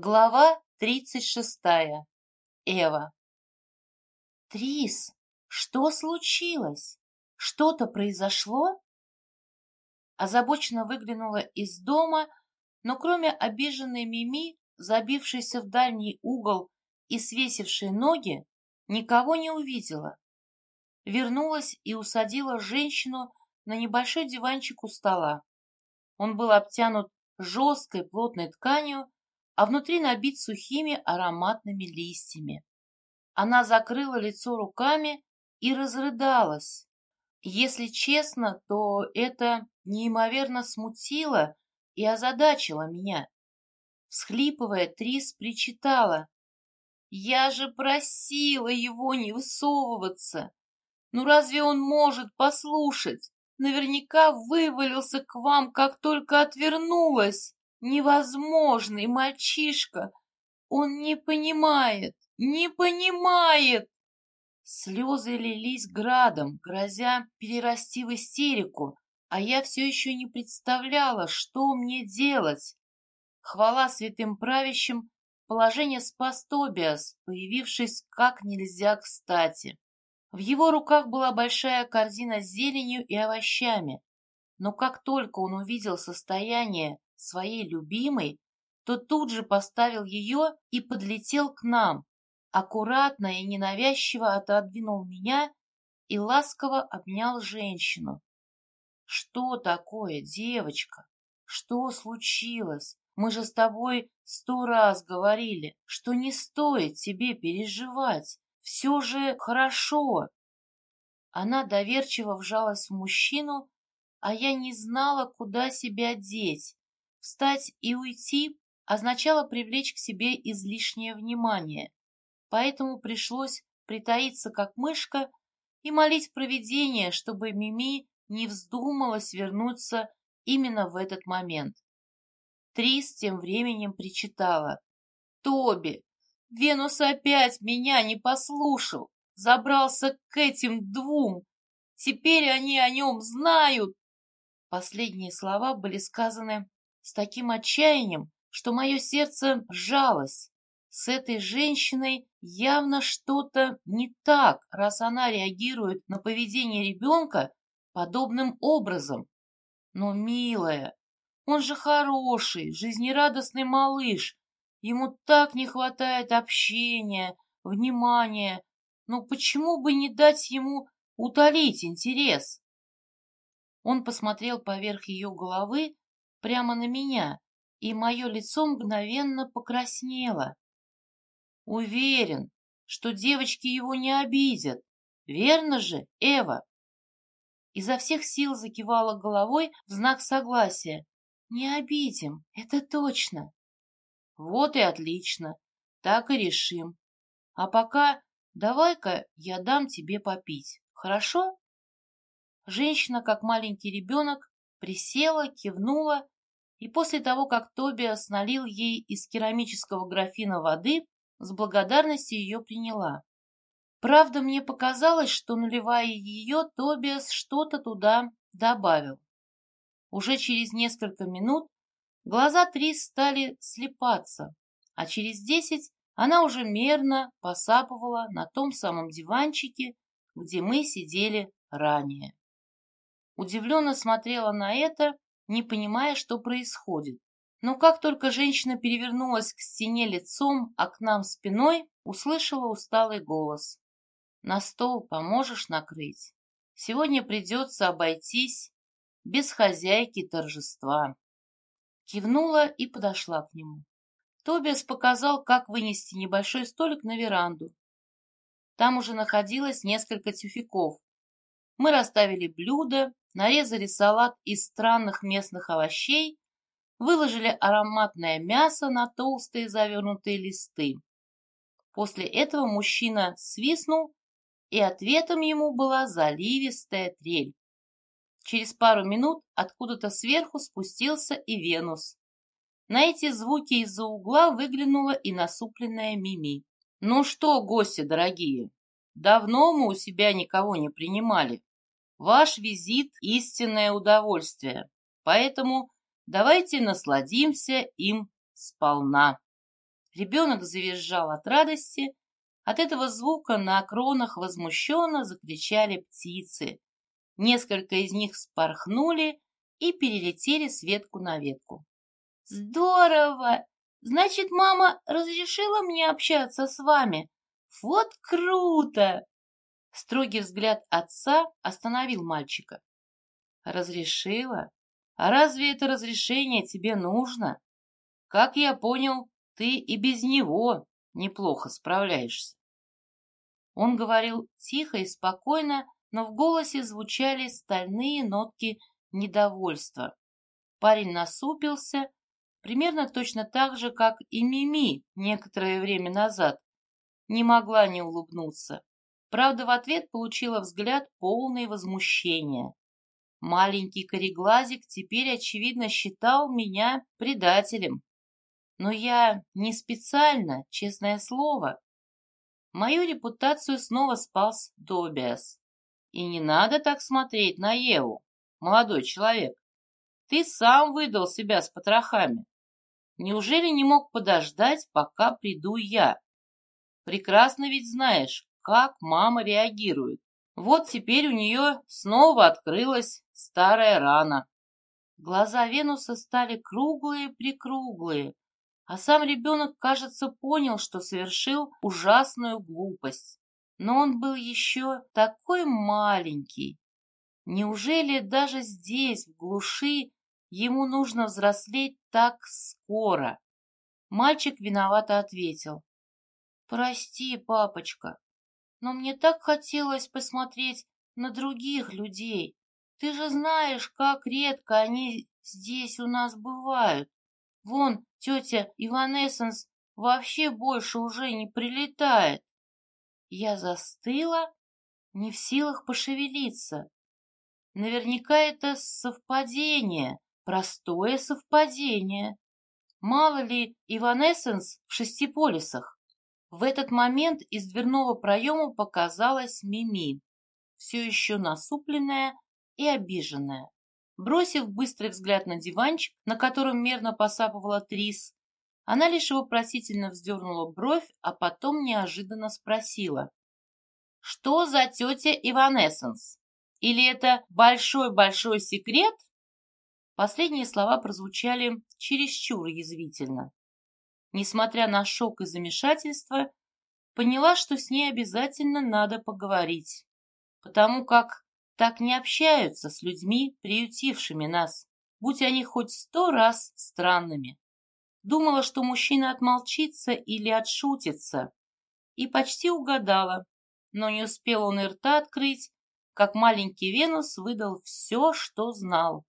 Глава тридцать шестая. Эва. Трис, что случилось? Что-то произошло? Озабоченно выглянула из дома, но кроме обиженной Мими, забившейся в дальний угол и свесившей ноги, никого не увидела. Вернулась и усадила женщину на небольшой диванчик у стола. Он был обтянут жесткой плотной тканью, а внутри набит сухими ароматными листьями. Она закрыла лицо руками и разрыдалась. Если честно, то это неимоверно смутило и озадачило меня. Всхлипывая, Трис причитала. «Я же просила его не высовываться! Ну разве он может послушать? Наверняка вывалился к вам, как только отвернулась!» Невозможный мальчишка! Он не понимает, не понимает!» Слезы лились градом, грозя перерасти в истерику, а я все еще не представляла, что мне делать. Хвала святым правящим, положение спас Тобиас, появившись как нельзя кстати. В его руках была большая корзина с зеленью и овощами, но как только он увидел состояние, своей любимой, то тут же поставил ее и подлетел к нам, аккуратно и ненавязчиво отодвинул меня и ласково обнял женщину. «Что такое, девочка? Что случилось? Мы же с тобой сто раз говорили, что не стоит тебе переживать. Все же хорошо». Она доверчиво вжалась в мужчину, а я не знала, куда себя деть. Встать и уйти означало привлечь к себе излишнее внимание, поэтому пришлось притаиться как мышка и молить провидение, чтобы Мими не вздумала свернуться именно в этот момент. Трис тем временем причитала. «Тоби, Венус опять меня не послушал, забрался к этим двум. Теперь они о нем знают!» Последние слова были сказаны с таким отчаянием, что мое сердце сжалось. С этой женщиной явно что-то не так, раз она реагирует на поведение ребенка подобным образом. Но, милая, он же хороший, жизнерадостный малыш. Ему так не хватает общения, внимания. Но почему бы не дать ему утолить интерес? Он посмотрел поверх ее головы прямо на меня, и мое лицо мгновенно покраснело. Уверен, что девочки его не обидят. Верно же, Эва? Изо всех сил закивала головой в знак согласия. Не обидим, это точно. Вот и отлично. Так и решим. А пока давай-ка я дам тебе попить. Хорошо? Женщина, как маленький ребенок, присела, кивнула, и после того, как Тобиас налил ей из керамического графина воды, с благодарностью ее приняла. Правда, мне показалось, что, наливая ее, Тобиас что-то туда добавил. Уже через несколько минут глаза Трис стали слепаться, а через десять она уже мерно посапывала на том самом диванчике, где мы сидели ранее удивленно смотрела на это, не понимая, что происходит. Но как только женщина перевернулась к стене лицом, а к нам спиной, услышала усталый голос. «На стол поможешь накрыть? Сегодня придется обойтись без хозяйки торжества». Кивнула и подошла к нему. Тобиас показал, как вынести небольшой столик на веранду. Там уже находилось несколько тюфяков. Мы расставили блюда, нарезали салат из странных местных овощей, выложили ароматное мясо на толстые завернутые листы. После этого мужчина свистнул, и ответом ему была заливистая трель. Через пару минут откуда-то сверху спустился и Венус. На эти звуки из-за угла выглянула и насупленная Мими. «Ну что, гости дорогие, давно мы у себя никого не принимали. Ваш визит – истинное удовольствие, поэтому давайте насладимся им сполна. Ребенок завизжал от радости. От этого звука на кронах возмущенно закричали птицы. Несколько из них спорхнули и перелетели с ветку на ветку. «Здорово! Значит, мама разрешила мне общаться с вами? Вот круто!» Строгий взгляд отца остановил мальчика. «Разрешила? А разве это разрешение тебе нужно? Как я понял, ты и без него неплохо справляешься». Он говорил тихо и спокойно, но в голосе звучали стальные нотки недовольства. Парень насупился, примерно точно так же, как и Мими некоторое время назад. Не могла не улыбнуться. Правда, в ответ получила взгляд полный возмущения. Маленький кореглазик теперь, очевидно, считал меня предателем. Но я не специально, честное слово. Мою репутацию снова спас Добиас. И не надо так смотреть на Еву, молодой человек. Ты сам выдал себя с потрохами. Неужели не мог подождать, пока приду я? Прекрасно ведь знаешь, как мама реагирует. Вот теперь у нее снова открылась старая рана. Глаза Венуса стали круглые-прикруглые, а сам ребенок, кажется, понял, что совершил ужасную глупость. Но он был еще такой маленький. Неужели даже здесь, в глуши, ему нужно взрослеть так скоро? Мальчик виновато ответил. «Прости, папочка, но мне так хотелось посмотреть на других людей. Ты же знаешь, как редко они здесь у нас бывают. Вон, тетя Иванессенс вообще больше уже не прилетает. Я застыла, не в силах пошевелиться. Наверняка это совпадение, простое совпадение. Мало ли Иванессенс в шести полисах. В этот момент из дверного проема показалась Мими, все еще насупленная и обиженная. Бросив быстрый взгляд на диванчик, на котором мерно посапывала Трис, она лишь вопросительно вздернула бровь, а потом неожиданно спросила. «Что за тетя Иванессенс? Или это большой-большой секрет?» Последние слова прозвучали чересчур язвительно. Несмотря на шок и замешательство, поняла, что с ней обязательно надо поговорить, потому как так не общаются с людьми, приютившими нас, будь они хоть сто раз странными. Думала, что мужчина отмолчится или отшутится, и почти угадала, но не успел он и рта открыть, как маленький Венус выдал все, что знал.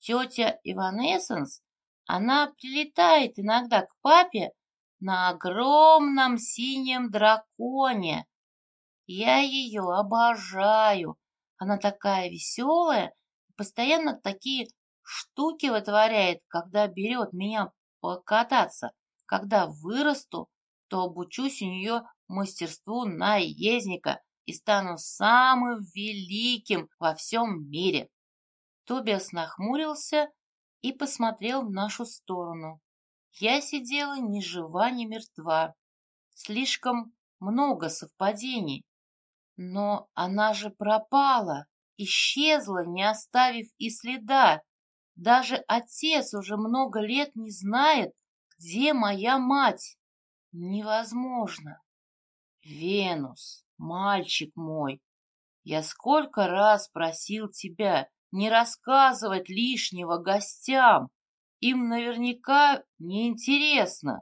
Тетя Иванессенс, она прилетает иногда к папе на огромном синем драконе. Я ее обожаю. Она такая веселая, постоянно такие штуки вытворяет, когда берет меня покататься. Когда вырасту, то обучусь у нее мастерству наездника и стану самым великим во всем мире. Тобиас нахмурился и посмотрел в нашу сторону. Я сидела ни жива, ни мертва. Слишком много совпадений. Но она же пропала, исчезла, не оставив и следа. Даже отец уже много лет не знает, где моя мать. Невозможно. Венус, мальчик мой, я сколько раз просил тебя не рассказывать лишнего гостям. Им наверняка неинтересно.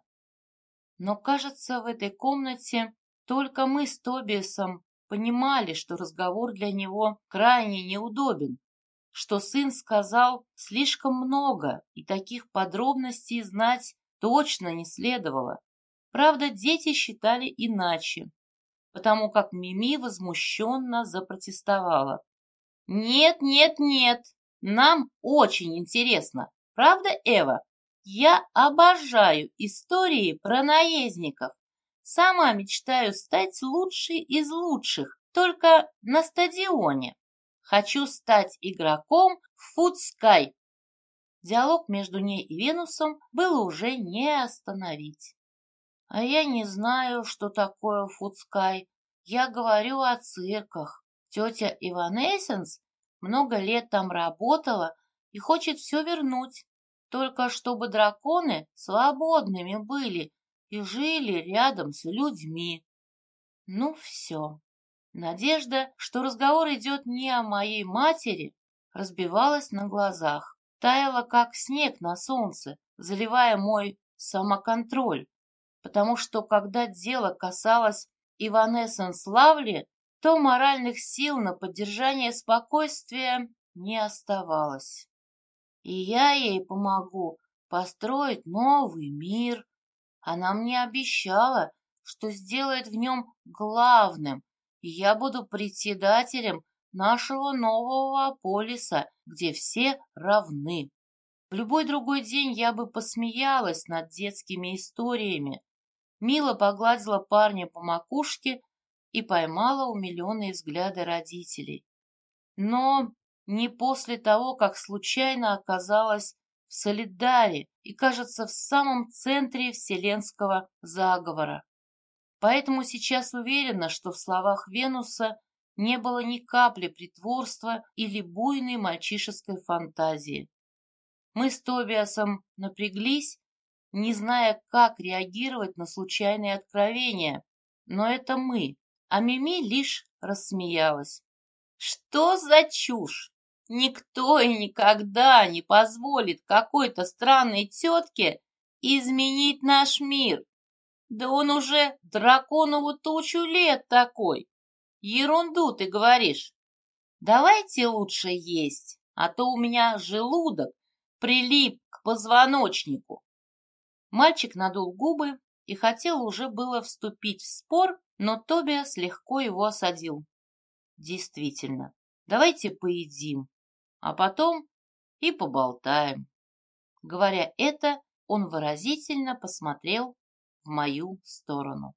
Но, кажется, в этой комнате только мы с Тобиасом понимали, что разговор для него крайне неудобен что сын сказал слишком много, и таких подробностей знать точно не следовало. Правда, дети считали иначе, потому как Мими возмущенно запротестовала. «Нет, нет, нет, нам очень интересно, правда, Эва? Я обожаю истории про наездников. Сама мечтаю стать лучшей из лучших, только на стадионе. Хочу стать игроком в Фудскай. Диалог между ней и Венусом было уже не остановить. А я не знаю, что такое фудскай. Я говорю о цирках. Тетя Иванесенс много лет там работала и хочет все вернуть. Только чтобы драконы свободными были и жили рядом с людьми. Ну все. Надежда, что разговор идет не о моей матери, разбивалась на глазах, таяла, как снег на солнце, заливая мой самоконтроль, потому что, когда дело касалось Иванессенс Лавли, то моральных сил на поддержание спокойствия не оставалось. И я ей помогу построить новый мир. Она мне обещала, что сделает в нем главным, и я буду председателем нашего нового полиса, где все равны. В любой другой день я бы посмеялась над детскими историями. Мила погладила парня по макушке и поймала умиленные взгляды родителей. Но не после того, как случайно оказалась в Солидаре и, кажется, в самом центре вселенского заговора. Поэтому сейчас уверена, что в словах Венуса не было ни капли притворства или буйной мальчишеской фантазии. Мы с Тобиасом напряглись, не зная, как реагировать на случайные откровения, но это мы, а Мими лишь рассмеялась. Что за чушь? Никто и никогда не позволит какой-то странной тетке изменить наш мир. Да он уже драконову тучу лет такой. Ерунду ты говоришь. Давайте лучше есть, а то у меня желудок прилип к позвоночнику. Мальчик надул губы и хотел уже было вступить в спор, но Тобиас легко его осадил. Действительно, давайте поедим, а потом и поболтаем. Говоря это, он выразительно посмотрел в мою сторону.